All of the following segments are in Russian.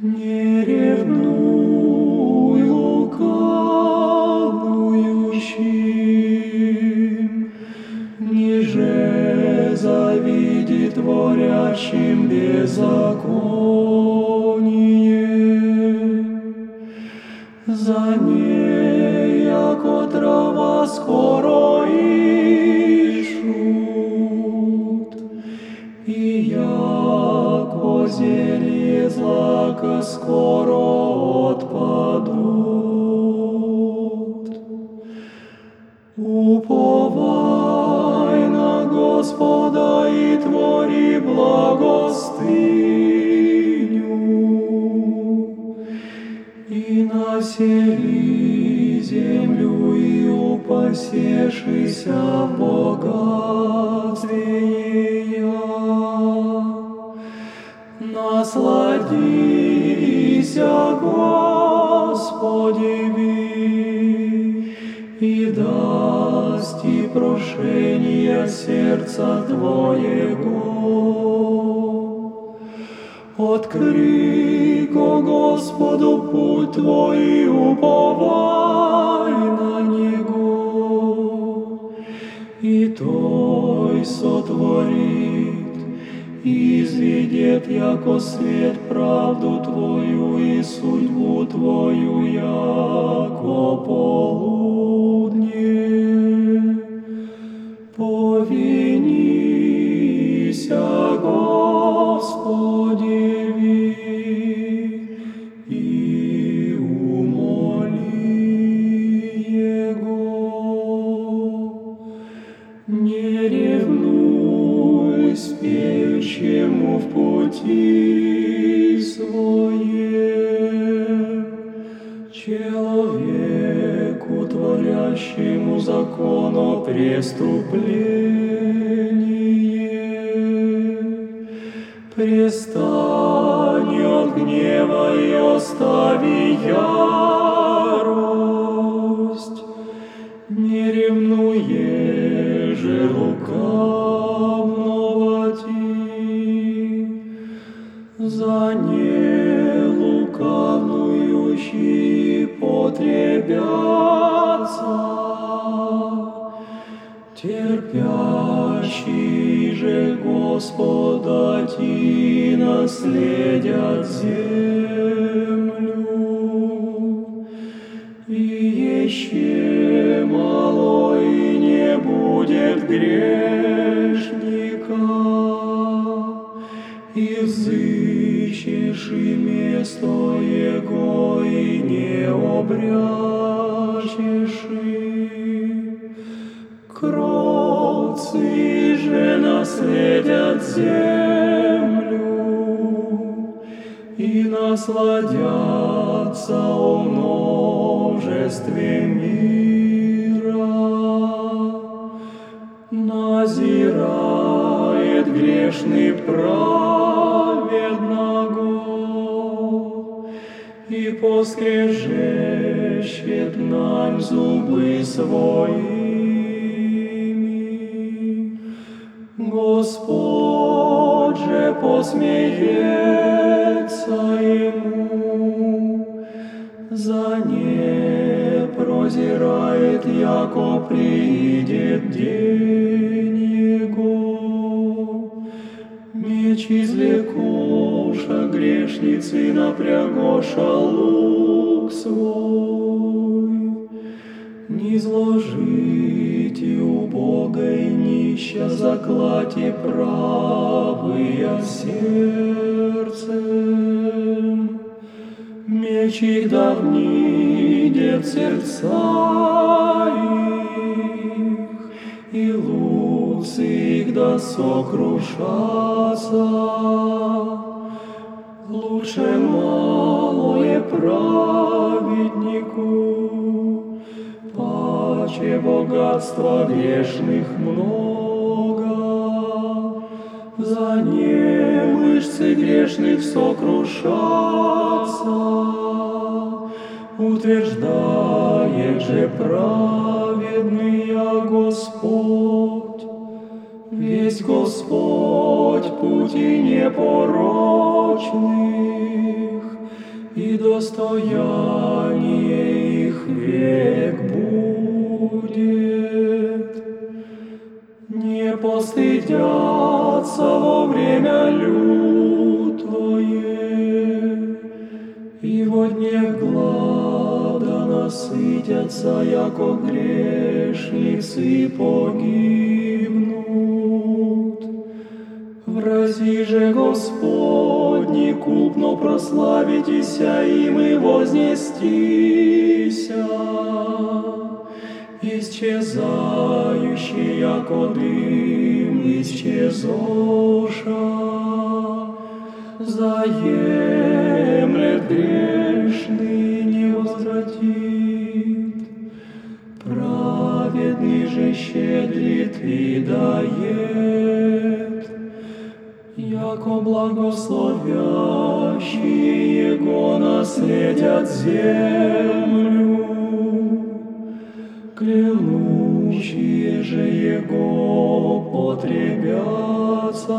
Не ревнуй лукавующим, ниже завиди творящим беззаконие. За ней, яко трава скоро благостыню, и насели землю и упасешися в богатстве. Насладися, Господи, и даст и прошение сердца Твоего. Открый ко Господу путь Твой, уповай на Него, и Той сотворит, и изведет, яко свет, правду Твою и судьбу Твою, яко полудне. Повинися, творящему закону преступление. Престань от гнева и остави ярость, не ревнуе же лукавного ти, за не лукавнующий потребятся, терпящий же Господа ти наследят землю. И еще мало и не будет грешника, и взыщешь и место Же наследят землю, и насладятся о множестве мира. Назирает грешный праведного, и поскрежещет нам зубы своими. Посмеется ему, за не прозирает, яко придет день его. Меч извлекуша грешницы, напрягоша лук свой. Не зложите убогой нища заклати правые сердцем. Меч их давнидет сердца их, и луцы их да сокрушатся. Лучше малое праведнику, паче богатства грешных много. За не мышцы грешных сокрушатся, утверждает же праведный я Господь. Весь Господь пути непорочных, достояние их век будет. Постыдятся во время лютое, и во дне глада насытятся, яко грешницы погибнут. Врази же Господни купно прославитеся им и вознестися, исчезающий, яко дым исчезоша, заемлет грешный не возвратит, праведный же щедрит и дает, яко благословящие Его наследят землю, клянущие же Его потребятся.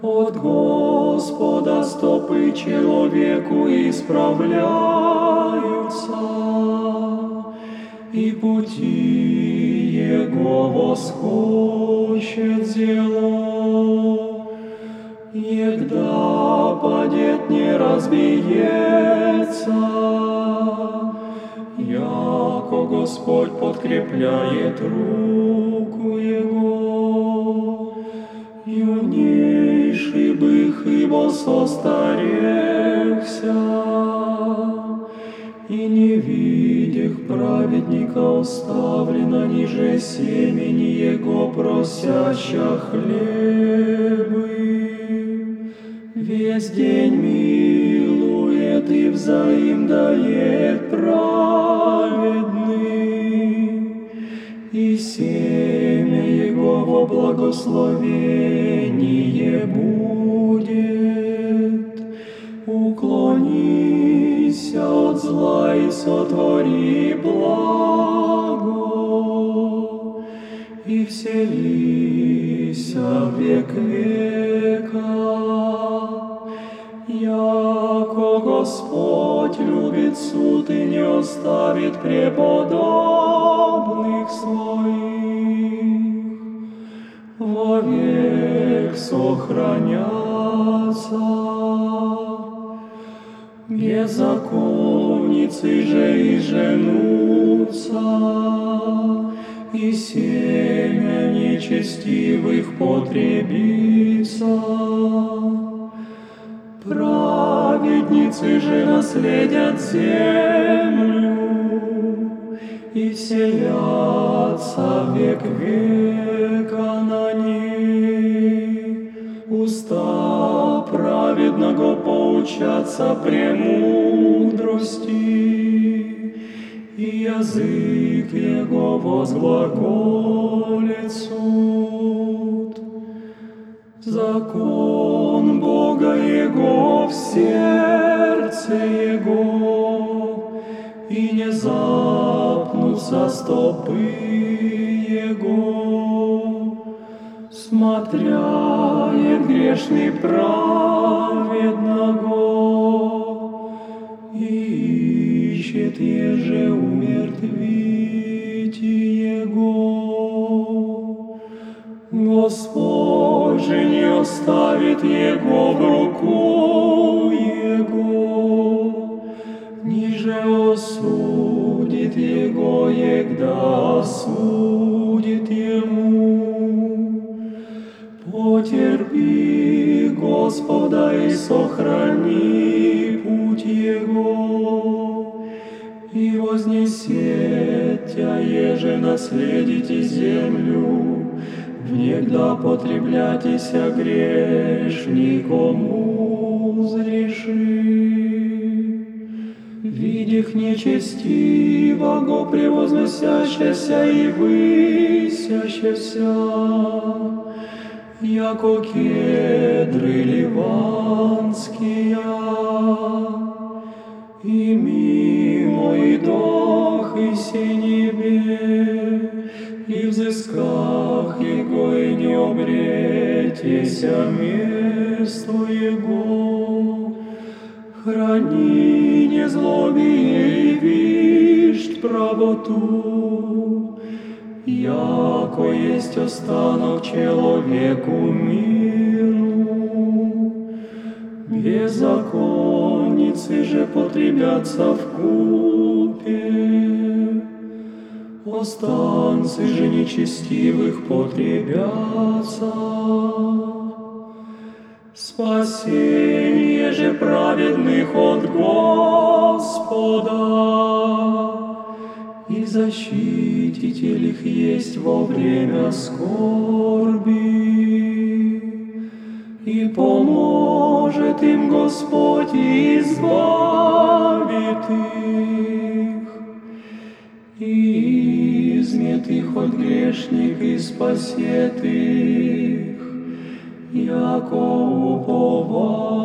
От Господа стопы человеку исправляются, и пути Его восхочет зело. Егда падет, не разбиется, Господь подкрепляет руку Его. Юнейший бых, ибо состарехся, и не видях праведника оставлено ниже семени его просяща хлебы. Весь день милует и взаим дает праведный, и семя его во благословение будет. Уклонися от зла и сотвори благо, и вселися век века. Яко Господь любит суд и не оставит преподобных вовек сохранятся. Беззаконницы же и женутся, и семя нечестивых потребится. Праведницы же наследят землю и вселятся век века на. Уста праведного поучатся премудрости, и язык его возглаголит суд. Закон Бога Его в сердце Его, и не запнутся стопы Его. Смотряет грешный праведного, и ищет еже умертвить Его. Господь же не оставит Его в руку Его, ниже осудит Его, егда судит Ему. Потерпи Господа и сохрани путь Его, и вознесет тебя, еже наследите землю, Внегда потреблятися грешником узреши. Видих нечестивого превозносящегося и высящегося, яко кедры ливанские, и мимо и дох и синебе, и взысках Его и не обретеся место Его. Храни незлобие и вишь правоту, яко есть останок человеку миру. Беззаконницы же потребятся в купе, останцы же нечестивых потребятся. Спасение же праведных от Господа, защититель их есть во время скорби, и поможет им Господь и избавит их, и измет их от грешник и спасет их, яко уповал.